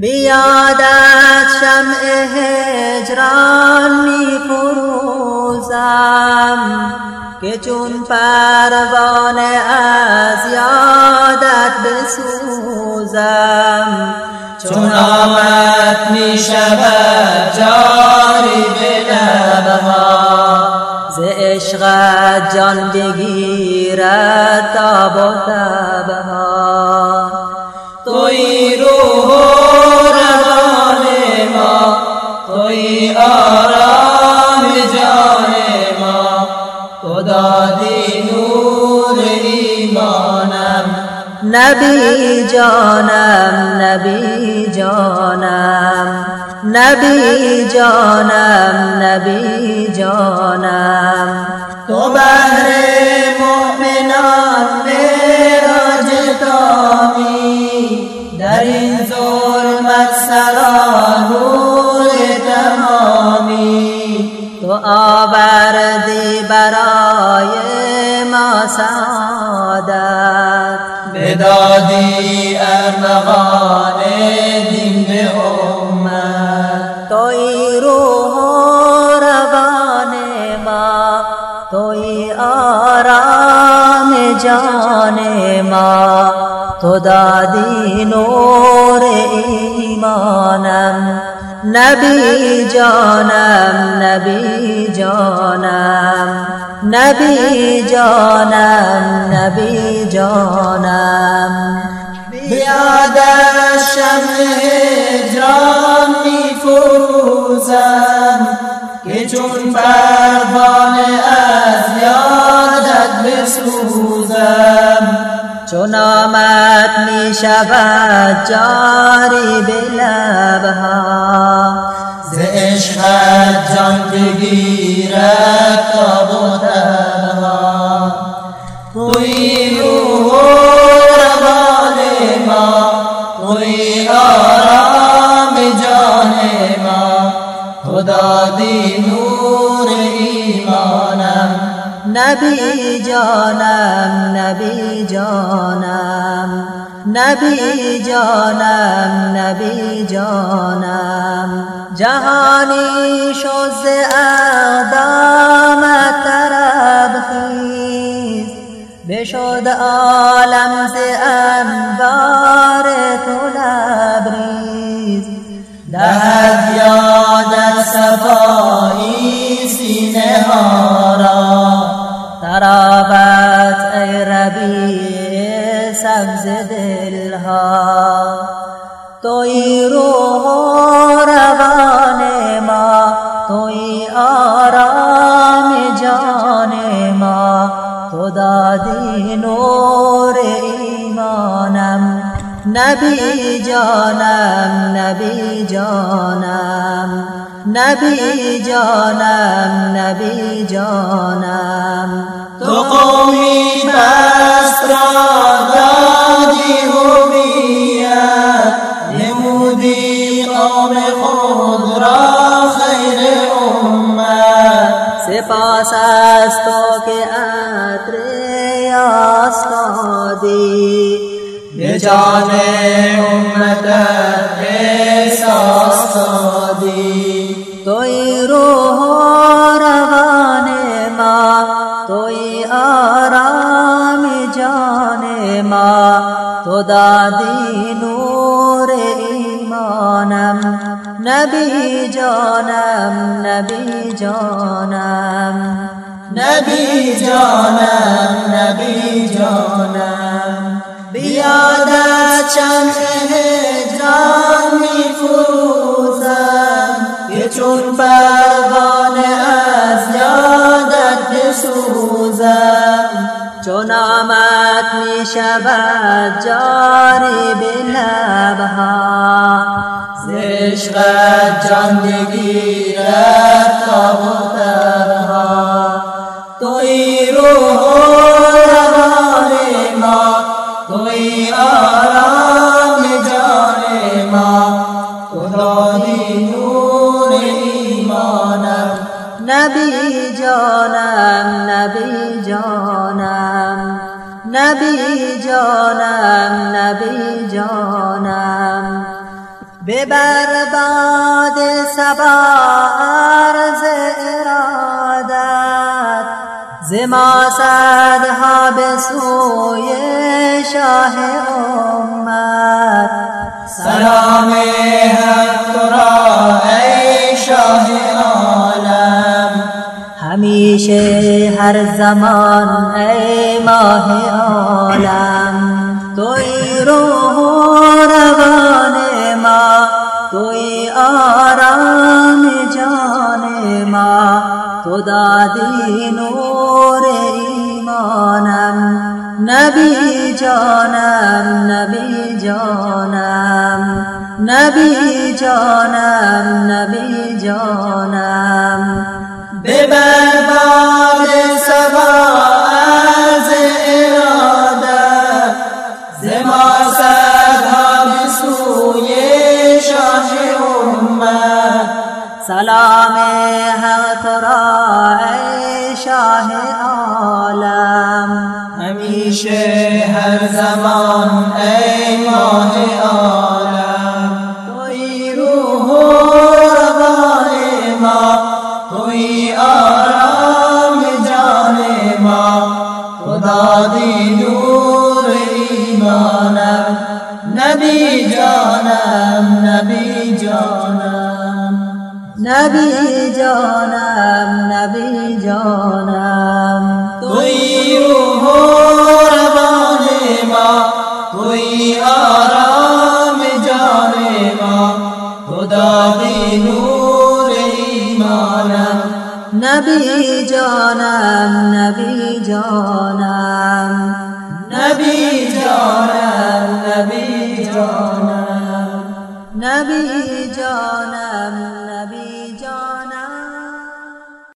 بیادت شمع هجران می فروزم که چون پروانه از یادت بسوزم. چون آمد می شود جاری به لبها ز عشقت جان بگیرد تاب نبی جانم نبی جانم نبی جانم نبی جانم. تو بهر مؤمنان میراج تامی در این ظلمت سرا نور تمامی. تو آوردی برای ما سعادت. بدادی ارمغان دین به امت. توی روح روان ما توی آرام جان ما. تو دادی نور ایمانم. نبی جانم نبی جانم نبی جانم نبی جانم. بیاد شمع هجران می فروزم که چون پروانه از یادت بسوزم. چون شود جاری به لبها ز عشقت جان بگیرد تاب و تبها توی روح و روان ما توی آرام جان ما تو دادی نور ایمانم نبی جانم نبی جانم نبی جانم نبی جانم جهانی شد ز اقدامت طرب خیز. بشد عالم ز انوار تو لبریز. دهد یادت صفایی سینه ها را. ترابت ای ربیع سبز دادی نور ایمانم. نبی جانم نبی جانم. نبی جانم نبی جانم. تو قومی پست را دادی هویت. نمودی قوم خود را خیر امت. سپاس از تو که یاس دادی به جان امتت احساس دادی توی روح و روان ما توی آرام جان ما تو دادی نور ایمانم نبی جانم نبی جانم نبی جانم نبی جانم. بیادت شمع هجران می فروزم که چون پروانه از یادت بسوزم. چون آمد می شود جاری به لبها. ز عشقت جان بگیرد تاب جانم نبی جانم نبی جانم. ببر باد سبا عرض ارادت زما صدها به سوی شاه امت. سلام حق را همیشه هر زمان ای ماه عالم توی روح روان ما توی آرام جان ما تو دادی نور ایمانم نبی جانم نبی جانم نبی جانم نبی جانم ببر باد سبا از ارادت زما صدها به سوی شاه امت سلام حق را ای شاه عالم. همیشه نبی جانم نبی جانم. توی روح و روان ما توی آرام جان ما. خدا دی نور ایمانم نبی جانم نبی جانم. نبی جانم نبی جانم. نبی جانم